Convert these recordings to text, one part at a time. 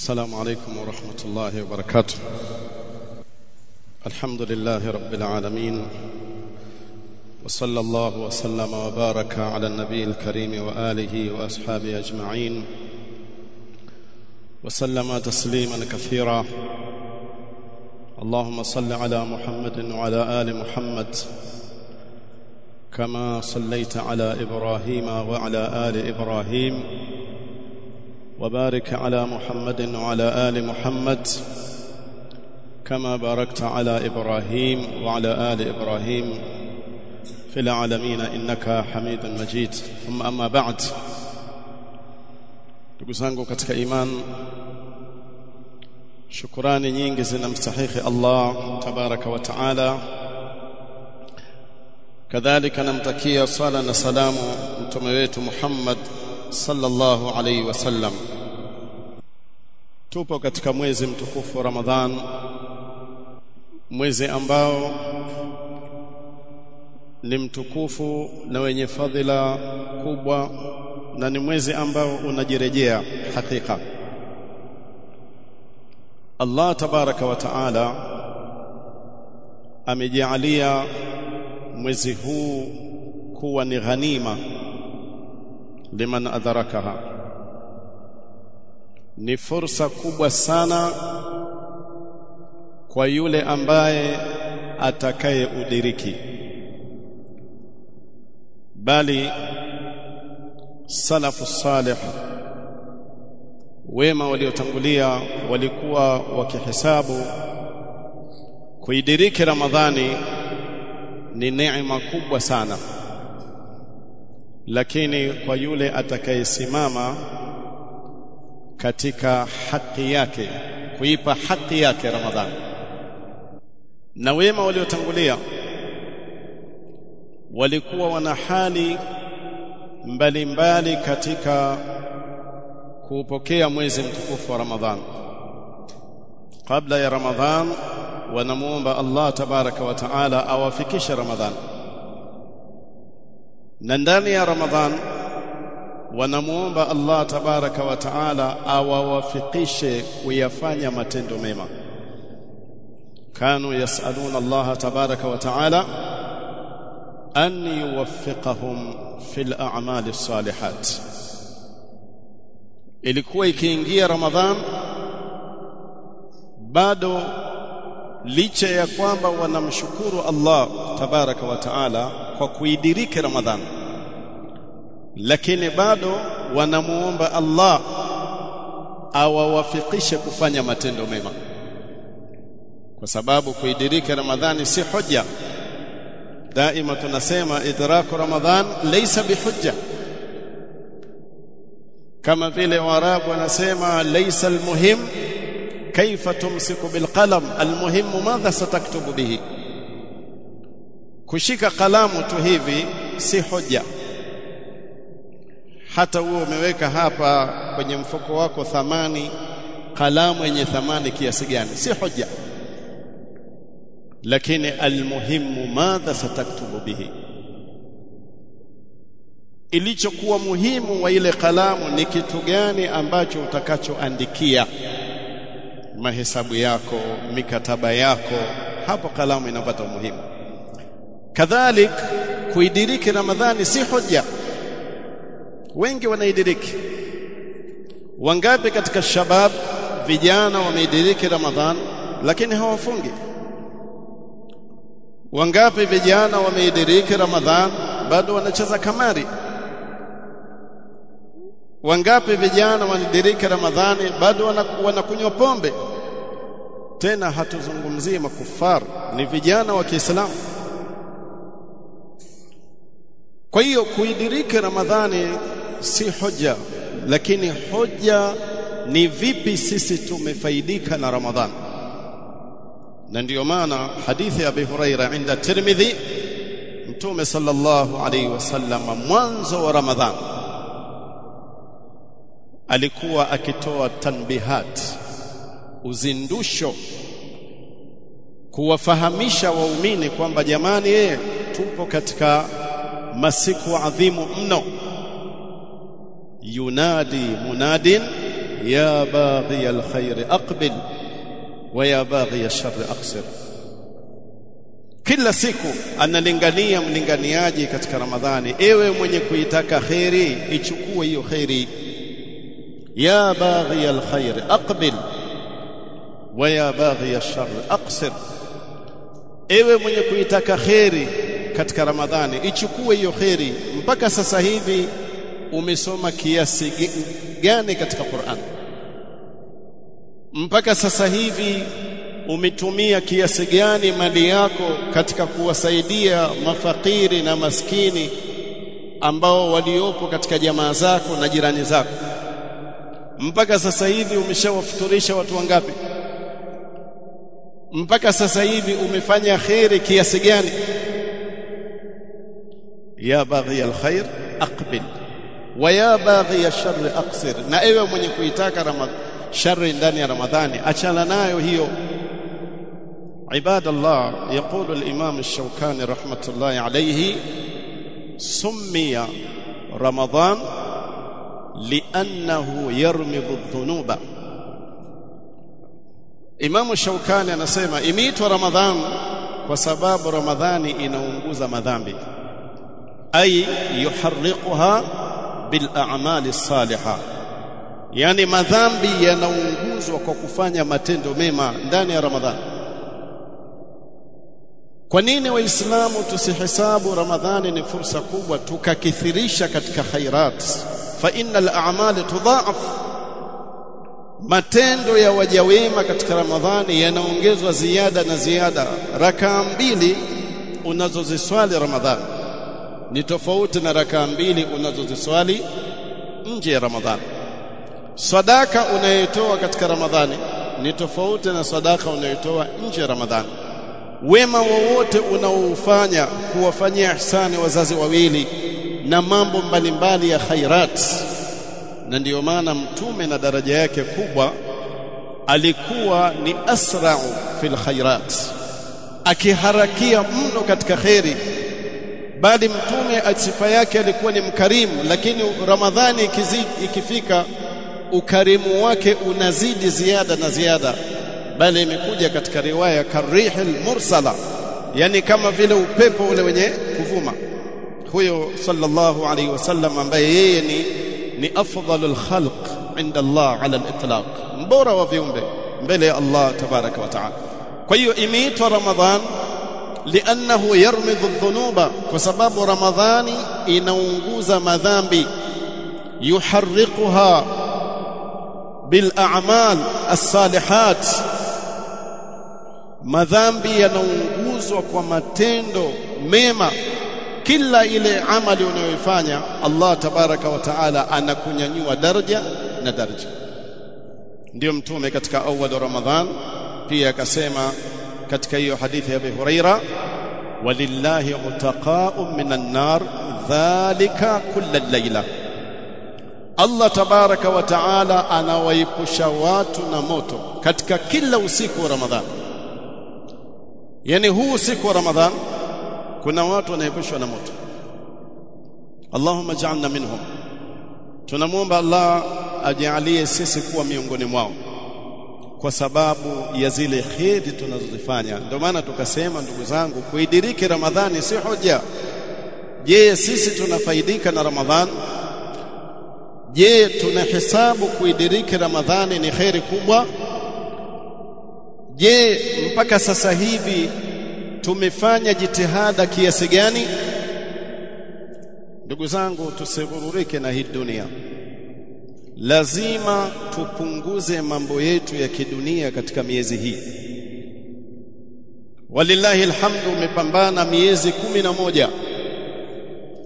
السلام عليكم ورحمة الله وبركاته. الحمد لله رب العالمين وصلى الله وسلم وبارك على النبي الكريم وآله وأصحابه أجمعين وسلم تسليما كثيرا. اللهم صل على محمد وعلى آل محمد كما صليت على إبراهيم وعلى آل إبراهيم. وبارك على محمد وعلى آل محمد كما باركت على إبراهيم وعلى آل إبراهيم في العالمين إنك حميد مجيد. ثم أما بعد تقسانكو كتك إيمان شكراني نينجز نمستحيخ الله تبارك وتعالى كذلك نمتكي صلاة سلام متمويت محمد sallallahu alayhi wasallam tupo katika mwezi mtukufu Ramadhan mwezi ambao ni mtukufu na wenye fadhila kubwa na ni mwezi ambao unajirejea hakika. Allah tabaraka wa taala amejalia mwezi huu kuwa ni ghanima liman adharakaha. Ni fursa kubwa sana kwa yule ambaye atakaye udiriki. Bali salafu salih wema waliotangulia walikuwa wakihesabu. Kuidiriki ramadhani ni neema kubwa sana lakini kwa yule atakayesimama katika haki yake kuipa haki yake ramadhani. Na wema waliotangulia walikuwa wana hali mbalimbali katika kuupokea mwezi mtukufu wa Ramadhani. Kabla ya Ramadhan wanamuomba Allah tabaraka wa taala awafikishe Ramadhan na ndani ya Ramadhan wanamuomba Allah tabaraka wa taala awawafikishe kuyafanya matendo mema. Kanu yasaluna Allah tabaraka wa taala an yuwaffiqahum fil a'mali salihat ilikuwa ikiingia ramadhan bado licha ya kwamba wanamshukuru Allah tabaraka wa taala kwa kuidiriki ramadhan lakini bado wanamuomba Allah awawafikishe kufanya matendo mema. Kwa sababu kuidiriki ramadhani si hoja daima tunasema idraku ramadhan laysa bihujja. Kama vile warabu wanasema laysa almuhim kaifa tumsiku bilqalam almuhimu madha sataktubu bihi. Kushika kalamu tu hivi si hoja. Hata huo umeweka hapa kwenye mfuko wako thamani kalamu yenye thamani kiasi gani? Si hoja. Lakini almuhimu madha sataktubu bihi. Ilichokuwa muhimu wa ile kalamu ni kitu gani ambacho utakachoandikia mahesabu yako mikataba yako hapo kalamu inapata umuhimu. Kadhalik kuidiriki ramadhani si hoja wengi wanaidiriki. Wangapi katika shabab vijana wameidiriki ramadhan lakini hawafungi? Wangapi vijana wameidiriki ramadhan bado wanacheza kamari? Wangapi vijana wanidiriki ramadhani bado wanakunywa pombe tena hatuzungumzii makufar. Ni vijana wa Kiislamu. Kwa hiyo kuidiriki ramadhani si hoja lakini hoja ni vipi sisi tumefaidika na ramadhani. Na ndiyo maana hadithi ya Abi Huraira inda Tirmidhi Mtume sallallahu alaihi wasallam mwanzo wa Ramadhan alikuwa akitoa tanbihat uzindusho. Kuwafahamisha waumini kwamba jamani yeye tupo katika masiku adhimu mno. Yunadi munadin ya baghi alkhair aqbil wa ya baghi alshar aqsir. Kila siku analingania mlinganiaji katika ramadhani. Ewe mwenye kuitaka khairi ichukue hiyo khairi ya baghi alkhair aqbil wa ya baghi alshar aqsir. Ewe mwenye kuitaka khairi katika ramadhani ichukue hiyo khairi mpaka sasa hivi umesoma kiasi gani katika Qur'an? Mpaka sasa hivi umetumia kiasi gani mali yako katika kuwasaidia mafakiri na maskini ambao waliopo katika jamaa zako na jirani zako? Mpaka sasa hivi umeshawafuturisha watu wangapi mpaka sasa hivi umefanya khairi kiasi gani ya baghi alkhair aqbil wa ya baghi alshar aqsir na ewe mwenye kuitaka ramadhani shari ndani ya ramadhani achana nayo hiyo عباد الله يقول الإمام الشوكاني رحمة الله عليه سمي رمضان لأنه يرمض الذنوب Imam Shaukani anasema imeitwa Ramadhan kwa sababu Ramadhani inaunguza madhambi. Ay yuharriquha bil a'mali salihah. Yani madhambi yanaunguzwa kwa kufanya matendo mema ndani ya Ramadhani kwa nini waislamu tusihesabu ramadhani ni fursa kubwa tukakithirisha katika khairat? Fa innal a'mali tudha'af matendo ya wajawema katika ramadhani yanaongezwa ziada na ziada. Rakaa mbili unazoziswali ramadhani ni tofauti na rakaa mbili unazoziswali nje ya ramadhani. Sadaka unayotoa katika ramadhani ni tofauti na sadaka unayotoa nje ya ramadhani. Wema wowote unaoufanya kuwafanyia ihsani wazazi wawili na mambo mbalimbali ya khairat na ndiyo maana mtume na daraja yake kubwa alikuwa ni asra'u fil khairat akiharakia mno katika khairi bali mtume sifa yake alikuwa ni mkarimu lakini ramadhani ikizidi ikifika ukarimu wake unazidi ziada na ziada. Bali imekuja katika riwaya karihil mursala yani kama vile upepo ule wenye kuvuma. Huyo sallallahu alaihi wasallam ambaye yeye ni ni afdalul khalq inda Allah ala al-itlaq mbora wa viumbe mbele ya Allah tabaraka wa taala kwa hiyo imeitwa ramadhan liannahu yarmidhu dhunuba kwa sababu ramadhani inaunguza madhambi yuharriquha bil a'mal as-salihat madhambi yanaunguzwa kwa matendo mema kila ile amali unayoifanya Allah tabaraka wa taala anakunyanyua daraja na daraja. Ndio mtume katika awal ramadhan pia akasema katika hiyo hadithi ya Abu Huraira walillahi utaqa'un minan nar dhalika kulla layla. Allah tabaraka wa taala anawaipusha watu na moto katika kila usiku wa Ramadhan yani huu usiku wa Ramadhan kuna watu wanaepushwa na moto. Allahumma ja'alna minhum. Tunamwomba Allah ajalie sisi kuwa miongoni mwao. Kwa sababu ya zile kheri tunazozifanya. Ndio maana tukasema ndugu zangu kuidiriki Ramadhani si hoja. Je sisi tunafaidika na Ramadhani je tunahesabu kuidiriki Ramadhani ni kheri kubwa? Je mpaka sasa hivi tumefanya jitihada kiasi gani? Ndugu zangu tusigururike na hii dunia. Lazima tupunguze mambo yetu ya kidunia katika miezi hii. Walillahi alhamdu umepambana miezi kumi na moja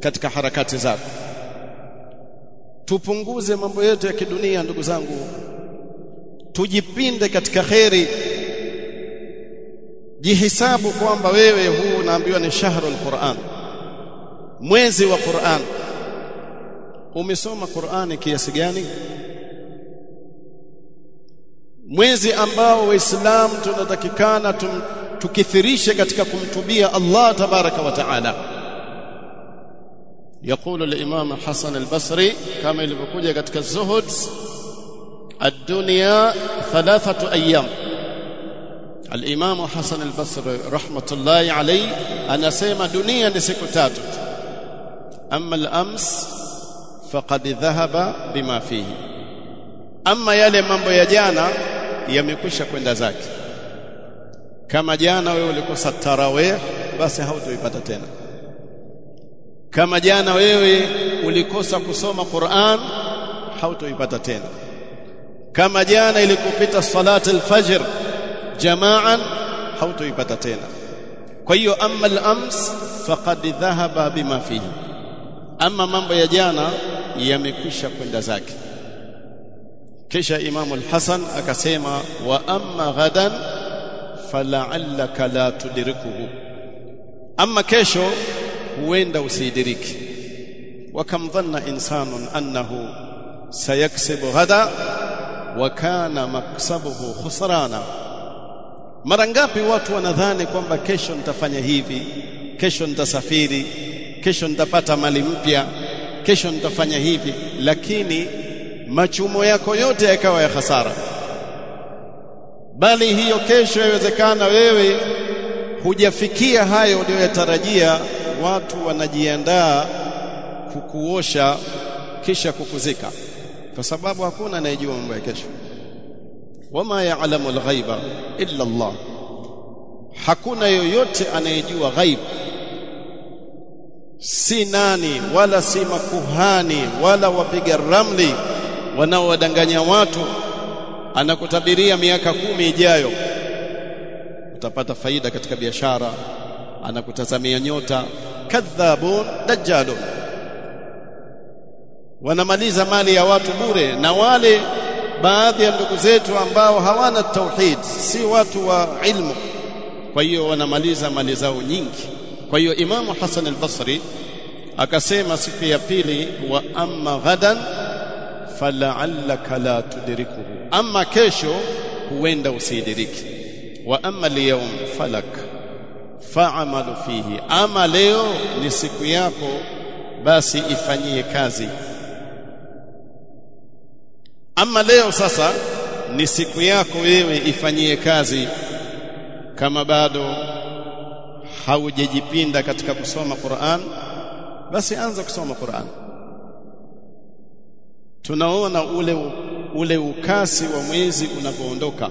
katika harakati zako. Tupunguze mambo yetu ya kidunia ndugu zangu. Tujipinde katika kheri jihisabu kwamba wewe huu unaambiwa ni shahrul Qur'an mwezi wa Qur'an umesoma Qur'ani kiasi gani mwezi ambao waislamu tunatakikana tum, tukithirishe katika kumtubia Allah tabaraka wa taala يقول الإمام حسن البصري كما ilivyokuja katika Zuhud الدنيا ثلاثة أيام الإمام حسن البصري رحمة الله عليه أنا سيما دنيا نسيكو تاتو أما الأمس فقد ذهب بما فيه أما yale mambo ya jana yamekwisha kwenda zake kama jana wewe ulikosa tarawih basi hautoipata tena kama jana wewe ulikosa kusoma Qur'an hautoipata tena kama jana ilikupita salat al-fajr jamaan hautoipata tena kwa hiyo amma al-ams faqad dhahaba bima fihi ama mambo ya jana yamekwisha kwenda zake kisha Imam al-Hasan akasema wa amma ghadan fala'allaka la tudrikuhu amma kesho huenda usidiriki dhanna insanun annahu sayaksibu ghada wa kana maksabuhu khusrana mara ngapi watu wanadhani kwamba kesho nitafanya hivi kesho nitasafiri kesho nitapata mali mpya kesho nitafanya hivi lakini machumo yako yote yakawa ya hasara bali hiyo kesho yawezekana wewe hujafikia hayo uliyoyatarajia watu wanajiandaa kukuosha kisha kukuzika. Kwa sababu hakuna anayejua mambo ya kesho wama ya'lamu al-ghaiba illa Allah hakuna yoyote anayejua ghaib. Si nani wala si makuhani wala wapiga ramli wanaowadanganya watu. Anakutabiria miaka kumi ijayo. Utapata faida katika biashara. Anakutazamia nyota. Kadhabun dajjalun. Wanamaliza mali ya watu bure na wale baadhi ya ndugu zetu ambao hawana tauhid si watu wa ilmu. Kwa hiyo wanamaliza mali zao nyingi. Kwa hiyo imamu Hassan al-Basri akasema siku ya pili wa amma ghadan fala'allaka la tudrikuhu. Amma kesho huenda usidiriki. Wa amma liyawm falak. Fa'amalu fihi. Ama leo ni siku yako basi ifanyie kazi ama leo sasa ni siku yako wewe ifanyie kazi kama bado haujajipinda katika kusoma Qur'an basi anza kusoma Qur'an tunaona ule ule ukasi wa mwezi unapoondoka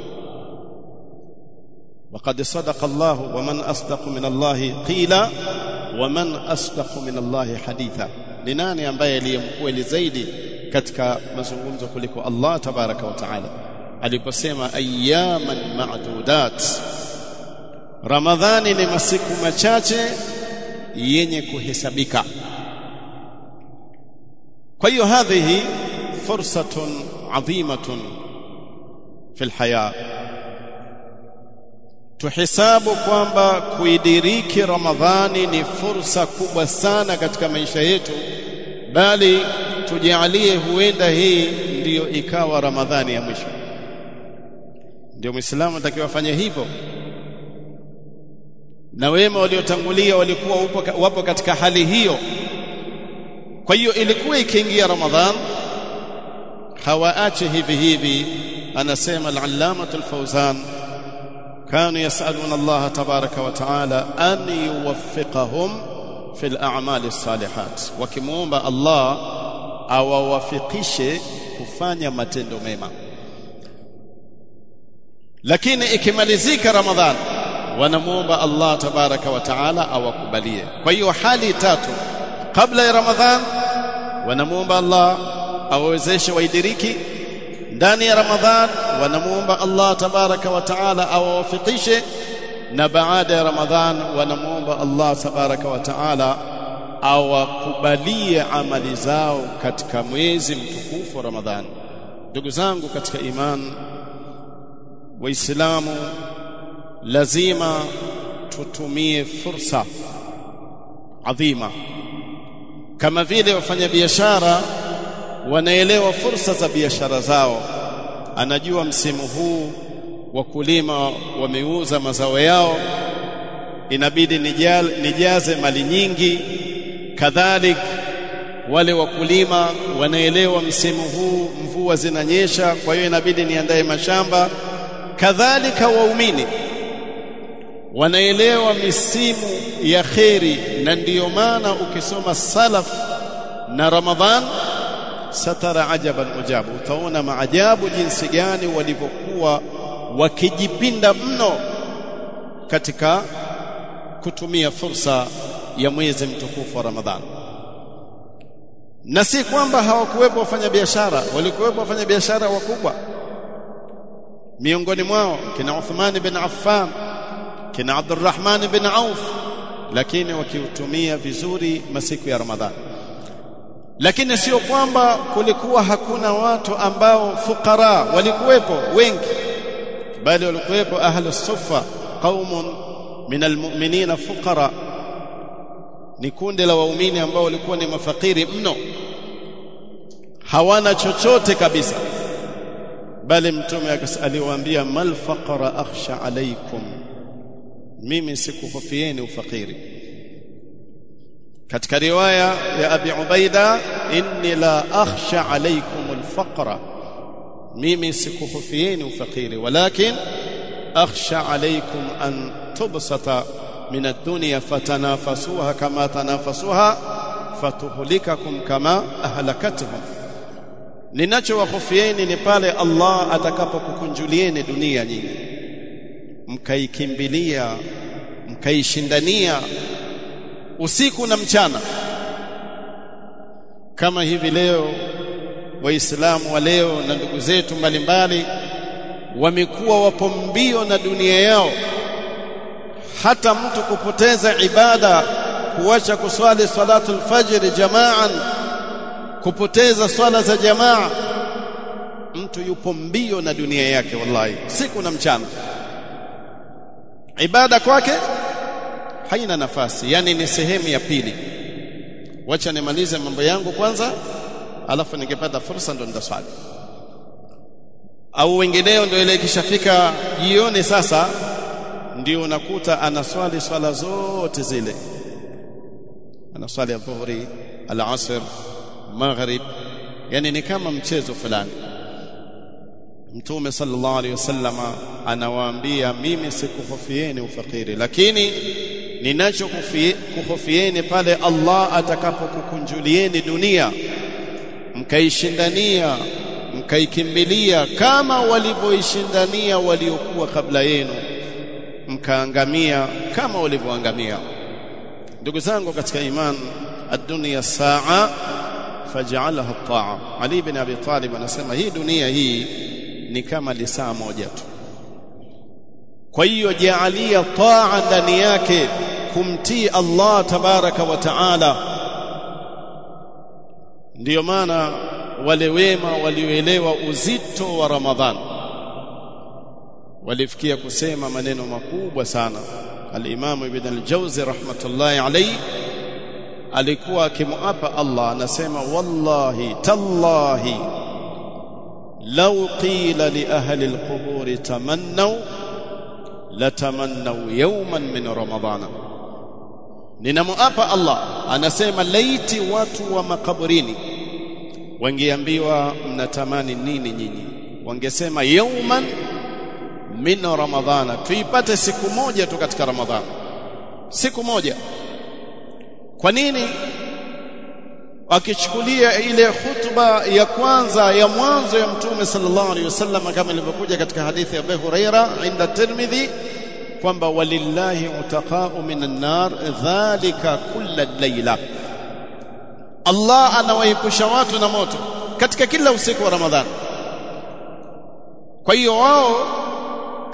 وقد صدق الله ومن أصدق من الله قيل ومن أصدق من الله حديثا ni nani ambaye aliyemkweli zaidi Katika mazungumzo kuliko Allah tabaraka wa taala. Aliposema ayyaman ma'dudat. Ramadhani ni masiku machache yenye kuhesabika. Kwa hiyo hadhihi fursatun adhimatun fi haya. Tuhesabu kwamba kuidiriki Ramadhani ni fursa kubwa sana katika maisha yetu bali tujalie, huenda hii ndiyo ikawa Ramadhani ya mwisho. Ndio Muislamu atakiwa afanye hivyo, na wema waliotangulia walikuwa wapo katika hali hiyo. Kwa hiyo ilikuwa ikiingia Ramadhan hawaache hivi hivi. Anasema al-Allamatu al-Fawzan, kanu yasaluna Allah tabaraka wa taala an yuwaffiqahum fi al-a'mali as-salihat, wakimuomba Allah awawafikishe kufanya matendo mema. Lakini ikimalizika Ramadhan wanamuomba Allah tabaraka wa taala awakubalie. Kwa hiyo hali tatu kabla ya Ramadhan wanamuomba Allah awawezeshe waidiriki ndani ya Ramadhan wanamuomba Allah tabaraka wa taala awawafikishe. Na baada ya Ramadhan wanamuomba Allah tabaraka wa taala awakubalie amali zao katika mwezi mtukufu wa Ramadhani. Ndugu zangu katika imani waislamu lazima tutumie fursa adhima. Kama vile wafanyabiashara wanaelewa fursa za biashara zao anajua msimu huu wakulima wameuza mazao yao inabidi nijaze mali nyingi kadhalik wale wakulima wanaelewa msimu huu mvua zinanyesha kwa hiyo inabidi niandae mashamba. Kadhalika waumini wanaelewa misimu ya kheri na ndiyo maana ukisoma salaf na ramadhan satara ajaban ujabu. Utaona maajabu jinsi gani walivyokuwa wakijipinda mno katika kutumia fursa ya mwezi mtukufu wa Ramadhani na si kwamba hawakuwepo wafanyabiashara walikuwepo wafanyabiashara wakubwa. Miongoni mwao kina Uthman bin Affan kina Abdurrahman bin Auf lakini wakiutumia vizuri masiku ya Ramadhani lakini sio kwamba kulikuwa hakuna watu ambao fukara walikuwepo wengi bali walikuwepo ahlu sufa qaumun min almu'minina fuqara ni kundi la waumini ambao walikuwa ni mafakiri mno hawana chochote kabisa bali mtume aliwaambia mal faqra akhsha alaykum mimi sikuhofieni ufakiri katika riwaya ya abi ubaida inni la akhsha alaykum alfaqra mimi sikuhofieni ufakiri walakin akhsha alaykum an tubsata min ad-dunya fatanafasuha kama tanafasuha fatuhlikakum kama ahlakatuhum ninachowahofieni ni pale Allah atakapokukunjulieni dunia nyingi mkaikimbilia mkaishindania usiku na mchana. Kama hivi leo waislamu wa leo na ndugu zetu mbalimbali wamekuwa wapo mbio na dunia yao hata mtu kupoteza ibada kuacha kuswali salatul fajr jamaan kupoteza swala za jamaa mtu yupo mbio na dunia yake wallahi siku na mchana. Ibada kwake haina nafasi yani ni sehemu ya pili. Wacha nimalize mambo yangu kwanza alafu ningepata fursa ndo nitaswali. Au wengineo ndio ile ikishafika jioni sasa ndio unakuta anaswali swala zote zile. Anaswali dhuhuri al-asr maghrib. Yani ni kama mchezo fulani. Mtume sallallahu alaihi wasallama anawaambia mimi sikuhofieni ufakiri lakini ninachokuhofieni pale Allah atakapokukunjulieni dunia mkaishindania mkaikimbilia kama walivyoishindania waliokuwa kabla yenu mkaangamia kama walivyoangamia. Ndugu zangu katika iman ad-dunya saa faj'alaha at-ta'a. Ali ibn Abi Talib anasema hii dunia hii ni kama lisaa moja tu. Kwa hiyo jaalia taa ndani yake kumtii Allah tabaraka wa taala. Ndiyo maana wale wema walioelewa uzito wa Ramadhan walifikia kusema maneno makubwa sana. al-Imam Ibn al-Jawzi rahmatullahi alayhi alikuwa akimuapa Allah anasema wallahi tallahi law qila li ahli al-qubur tamannaw latamannaw yawman min ramadana. Ninamuapa Allah anasema laiti watu wa makaburini wangeambiwa mnatamani nini nyinyi? Wangesema yawman min ramadhana. Tuipate siku moja tu katika ramadhana. Siku moja. Kwa nini? Akichukulia ile hutuba ya kwanza ya mwanzo ya mtume sallallahu alaihi wasallam kama ilivyokuja katika hadithi ya Abu Huraira inda Tirmidhi kwamba walillahi utaqa'u minan nar dhalika kulla layla. Allah anawaepusha watu na moto katika kila usiku wa Ramadhani kwa hiyo wao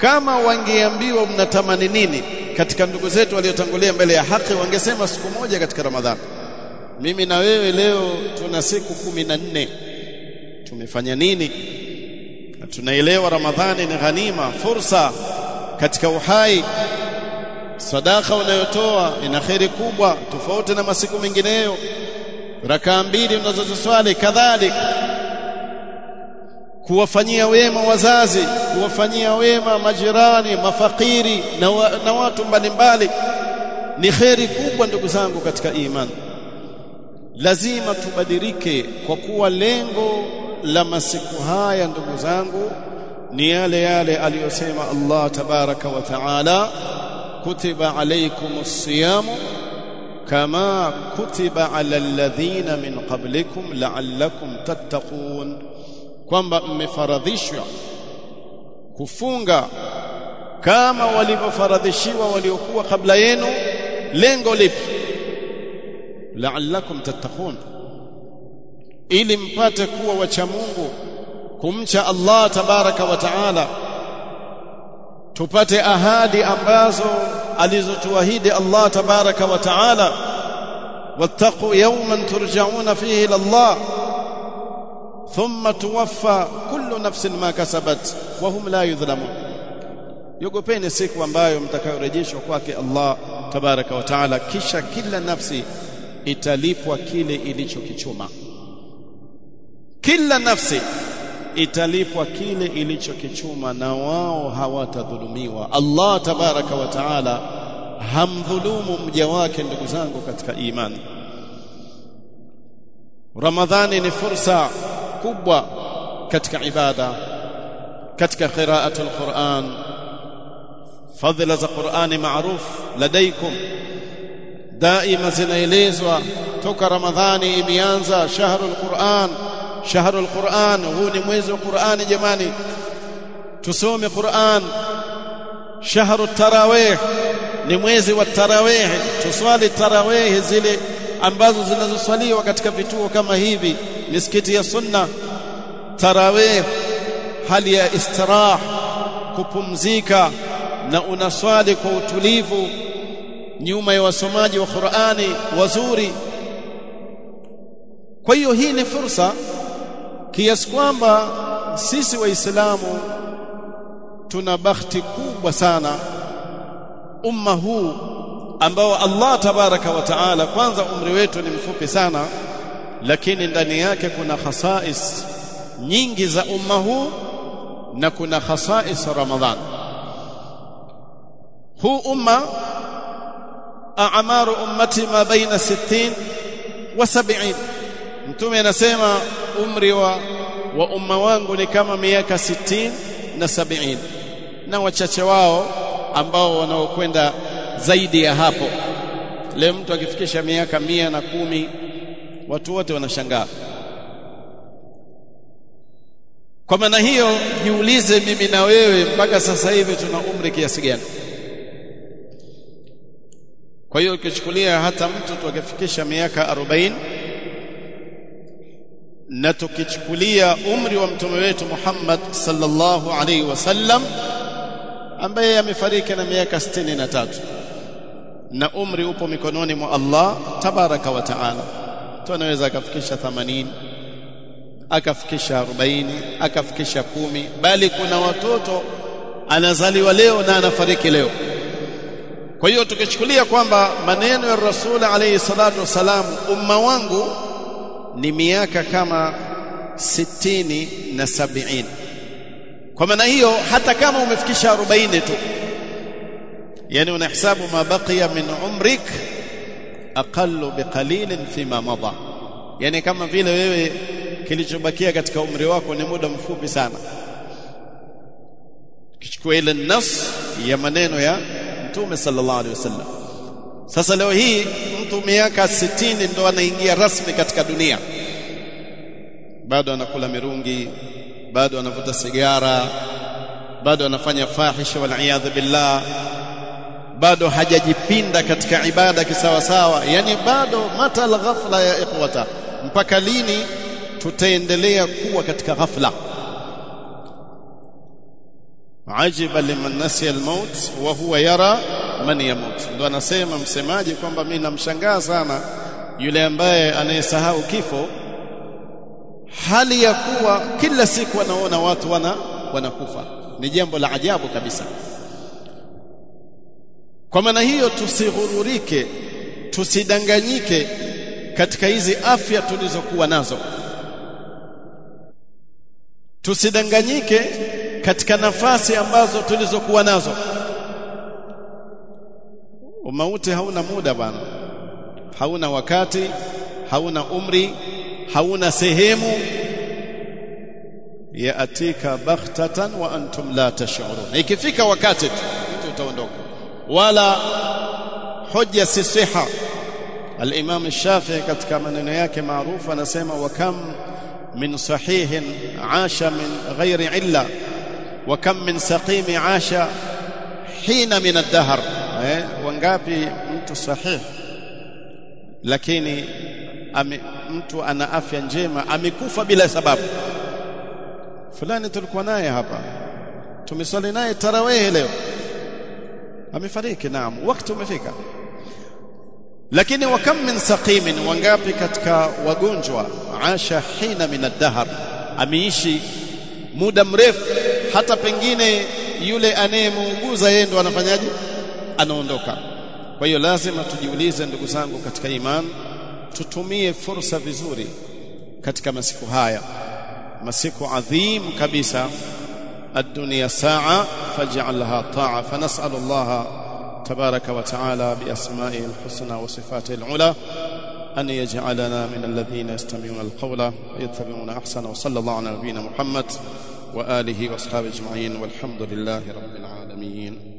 kama wangeambiwa mnatamani nini katika ndugu zetu waliotangulia mbele ya haki wangesema siku moja katika Ramadhani. Mimi na wewe leo tuna siku kumi na nne. Tumefanya nini? Na tunaelewa Ramadhani ni ghanima fursa katika uhai. Sadaka unayotoa ina kheri kubwa tofauti na masiku mengineyo. Rakaa mbili unazoziswali kadhalika kuwafanyia wema wazazi kuwafanyia wema majirani mafakiri na, wa, na watu mbalimbali ni kheri kubwa ndugu zangu katika imani. Lazima tubadilike kwa kuwa lengo la masiku haya ndugu zangu ni yale yale aliyosema Allah tabaraka wa taala kutiba alaykumus siyamu kama kutiba ala alladhina min qablikum la'allakum tattaqun kwamba mmefaradhishwa kufunga kama walivyofaradhishiwa waliokuwa kabla yenu. Lengo lipi? La'allakum tattaqun ili mpate kuwa wacha Mungu kumcha Allah tabaraka wa taala. Tupate ahadi ambazo alizotuahidi Allah tabaraka wa taala. Wattaqu yawman turja'una fihi ila Allah thumma tuwaffa kullu nafsin ma kasabat wa hum la yudhlamun yogopeni siku ambayo mtakayorejeshwa kwake Allah tabaraka wa taala kisha kila nafsi italipwa kile ilichokichuma. Kila nafsi italipwa kile ilichokichuma na wao hawatadhulumiwa. Allah tabaraka wa taala hamdhulumu mja wake ndugu zangu katika imani. Ramadhani ni fursa kubwa katika ibada katika qira'atul Qur'an. Fadhila za Qur'ani maruf ladaikum daima zinaelezwa toka Ramadhani imeanza shahrul Qur'an. Shahrul Qur'an huu ni mwezi wa Qur'ani jamani. Tusome Qur'an. Shahru tarawih ni mwezi wa tarawih. Tuswali tarawih zile ambazo zinazoswaliwa katika vituo kama hivi. Misikiti ya sunna tarawih hali ya istirah kupumzika na unaswali kwa utulivu nyuma ya wasomaji wa Qur'ani wazuri. Kwa hiyo hii ni fursa kiasi kwamba sisi waislamu tuna bahati kubwa sana umma huu ambao Allah tabaraka wa taala kwanza umri wetu ni mfupi sana lakini ndani yake kuna khasais nyingi za umma huu na kuna khasais Ramadhan. Huu umma a'maru ummati ma baina 60 wa 70 mtume anasema umri wa wa umma wangu ni kama miaka 60 na 70 na wachache wao ambao wanaokwenda zaidi ya hapo. Leo mtu akifikisha miaka mia na kumi watu wote wanashangaa. Kwa maana hiyo jiulize mimi na wewe mpaka sasa hivi tuna umri kiasi gani? Kwa hiyo ukichukulia hata mtu tukifikisha miaka 40 na tukichukulia umri wa mtume wetu Muhammad sallallahu alaihi wasallam ambaye amefariki na miaka 63 na umri upo mikononi mwa Allah tabaraka wa taala. Mtu anaweza akafikisha 80 akafikisha 40 akafikisha kumi bali kuna watoto anazaliwa leo na anafariki leo. Kwa hiyo tukichukulia kwamba maneno ya Rasul alayhi salatu wasalam umma wangu ni miaka kama sitini na sabini. Kwa maana hiyo hata kama umefikisha 40 tu yani unahesabu ma baqiya min umrik aqallu biqalilin fima mada. Yani kama vile wewe kilichobakia katika umri wako ni muda mfupi sana. Kichukua ile nas ya maneno ya mtume sallallahu alaihi wasallam. Sasa leo hii mtu miaka 60 ndo anaingia rasmi katika dunia. Bado anakula mirungi bado anavuta sigara bado anafanya fahisha wal billah bado hajajipinda katika ibada kisawasawa. Yani bado mata ghafla ya ikhwata mpaka lini tutaendelea kuwa katika ghafla? Ajiba liman nasiya almaut wa huwa yara man yamut. Ndo anasema msemaji kwamba mimi namshangaa sana yule ambaye anayesahau kifo. Hali ya kuwa kila siku anaona watu wana wanakufa. Ni jambo la ajabu kabisa kwa maana hiyo tusighururike tusidanganyike katika hizi afya tulizokuwa nazo. Tusidanganyike katika nafasi ambazo tulizokuwa nazo. Umauti hauna muda bwana. Hauna wakati hauna umri hauna sehemu yaatika baghtatan wa antum la tash'urun. Ikifika wakati tu utaondoka wala hoja si siha. al-Imam Shafi'i katika maneno yake maarufu anasema wa kam min sahihin asha min ghairi illa wa kam min saqimi asha hina min ad-dahr. Eh wangapi mtu sahih? Lakini ame, mtu ana afya njema amekufa bila sababu. Fulani tulikuwa naye hapa tumeswali naye tarawehe leo amefariki naam. Wakati umefika. Lakini wa kam min saqimin wangapi katika wagonjwa? Asha hina min ad-dahr. Ameishi muda mrefu hata pengine yule anayemuuguza yeye ndo anafanyaje? Anaondoka. Kwa hiyo lazima tujiulize ndugu zangu katika iman tutumie fursa vizuri katika masiku haya. Masiku adhim kabisa الدنيا ساعة فاجعلها طاعة. فنسأل الله تبارك وتعالى بأسمائه الحسنى وصفاته العلى أن يجعلنا من الذين يستمعون القول ويتبعون أحسن. وصلى الله على نبينا محمد وآله وأصحابه أجمعين والحمد لله رب العالمين.